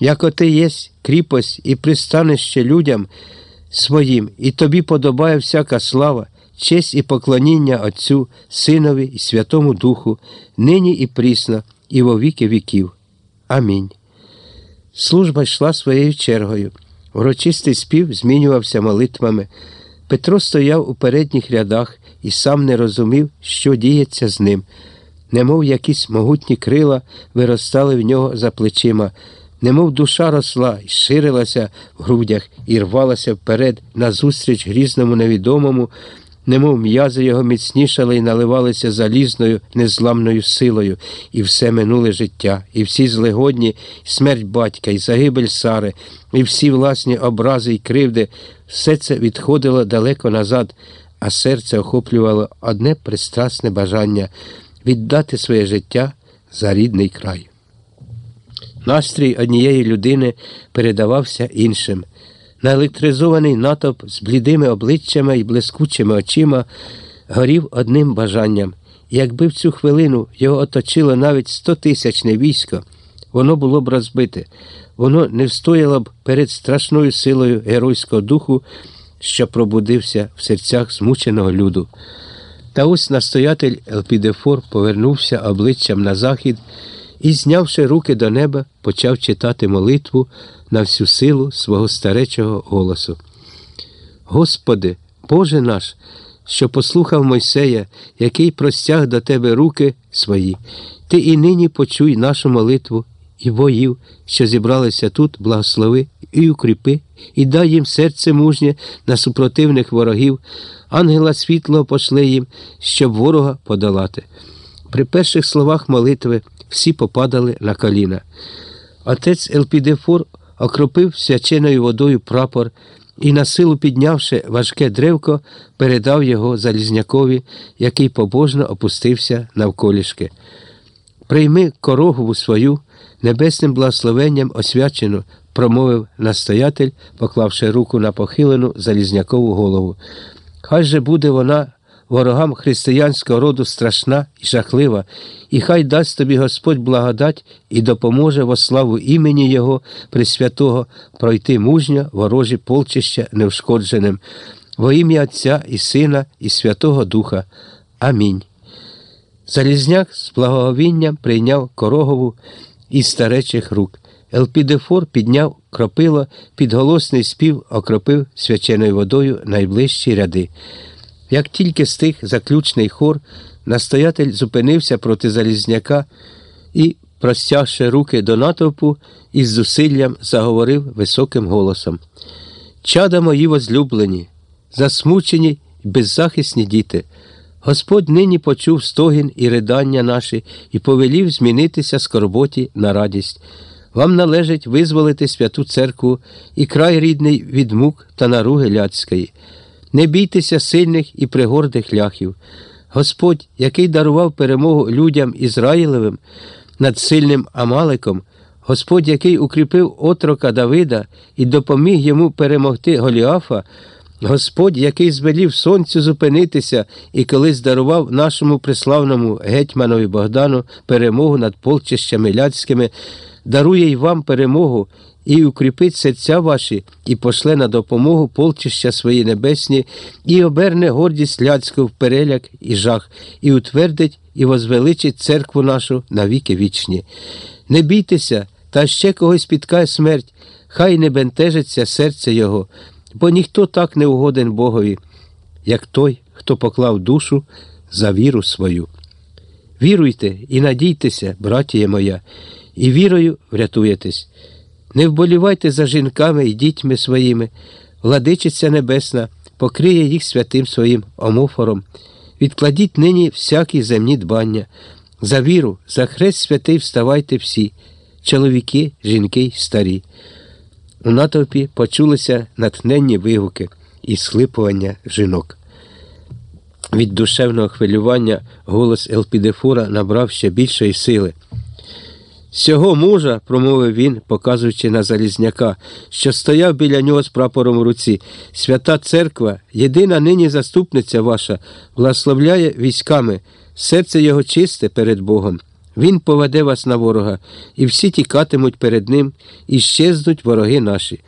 як оти єсть кріпость і пристанище людям своїм, і тобі подобає всяка слава, честь і поклоніння Отцю, Синові і Святому Духу, нині і прісно, і во віки віків. Амінь. Служба йшла своєю чергою. Урочистий спів змінювався молитвами. Петро стояв у передніх рядах і сам не розумів, що діється з ним, немов якісь могутні крила виростали в нього за плечима, немов душа росла і ширилася в грудях і рвалася вперед назустріч грізному невідомому, немов м'язи його міцнішали і наливалися залізною, незламною силою, і все минуле життя, і всі злегодні, і смерть батька, і загибель Сари, і всі власні образи і кривди, все це відходило далеко назад, а серце охоплювало одне пристрасне бажання віддати своє життя за рідний край. Настрій однієї людини передавався іншим. Наелектризований натовп з блідими обличчями і блискучими очима горів одним бажанням. Якби в цю хвилину його оточило навіть стотисячне військо, воно було б розбите, воно не встояло б перед страшною силою геройського духу, що пробудився в серцях змученого люду. Та ось настоятель Елпідефор повернувся обличчям на захід і, знявши руки до неба, почав читати молитву на всю силу свого старечого голосу. Господи, Боже наш, що послухав Мойсея, який простяг до Тебе руки свої, Ти і нині почуй нашу молитву і воїв, що зібралися тут, благослови і укріпи, і дай їм серце мужнє на супротивних ворогів, ангела світлого пошли їм, щоб ворога подолати. При перших словах молитви всі попадали на коліна. Отець Елпідефор окропив свяченою водою прапор і, на силу піднявши важке древко, передав його Залізнякові, який побожно опустився навколішки. Прийми корогову свою, небесним благословенням освячену, промовив настоятель, поклавши руку на похилену Залізнякову голову. Хай же буде вона ворогам християнського роду страшна і жахлива, і хай дасть тобі Господь благодать і допоможе во славу імені Його Пресвятого пройти мужньо ворожі полчища неушкодженим, во ім'я Отця і Сина, і Святого Духа. Амінь. Залізняк з благоговінням прийняв корогову із старечих рук. Елпідефор підняв кропило, підголосний спів окропив свяченою водою найближчі ряди. Як тільки стих заключний хор, настоятель зупинився проти Залізняка і, простягши руки до натовпу, із зусиллям заговорив високим голосом. Чада мої возлюблені, засмучені й беззахисні діти. Господь нині почув стогін і ридання наші і повелів змінитися скорботі на радість. Вам належить визволити святу церкву і край рідний від мук та наруги ляцької. Не бійтеся сильних і пригордих ляхів. Господь, який дарував перемогу людям Ізраїлевим над сильним Амаликом, Господь, який укріпив отрока Давида і допоміг йому перемогти Голіафа, Господь, який звелів сонцю зупинитися і колись дарував нашому приславному гетьманові Богдану перемогу над полчищами ляцькими, дарує й вам перемогу і укріпить серця ваші, і пошле на допомогу полчища свої небесні, і оберне гордість ляцьку в переляк і жах, і утвердить і возвеличить церкву нашу на віки вічні. Не бійтеся, та ще когось спіткає смерть, хай не бентежиться серце Його, бо ніхто так не угоден Богові, як той, хто поклав душу за віру свою. Віруйте і надійтеся, братія моя, і вірою врятуєтесь. Не вболівайте за жінками і дітьми своїми, владичиця Небесна покриє їх святим своїм омофором. Відкладіть нині всякі земні дбання. За віру, за хрест святий вставайте всі, чоловіки, жінки й старі. У натовпі почулися натхненні вигуки і схлипування жінок. Від душевного хвилювання голос Елпідефора набрав ще більшої сили. Сього мужа, промовив він, показуючи на Залізняка, що стояв біля нього з прапором в руці. Свята церква, єдина нині заступниця ваша, благословляє військами, серце його чисте перед Богом. Він поведе вас на ворога, і всі тікатимуть перед ним, і щезнуть вороги наші.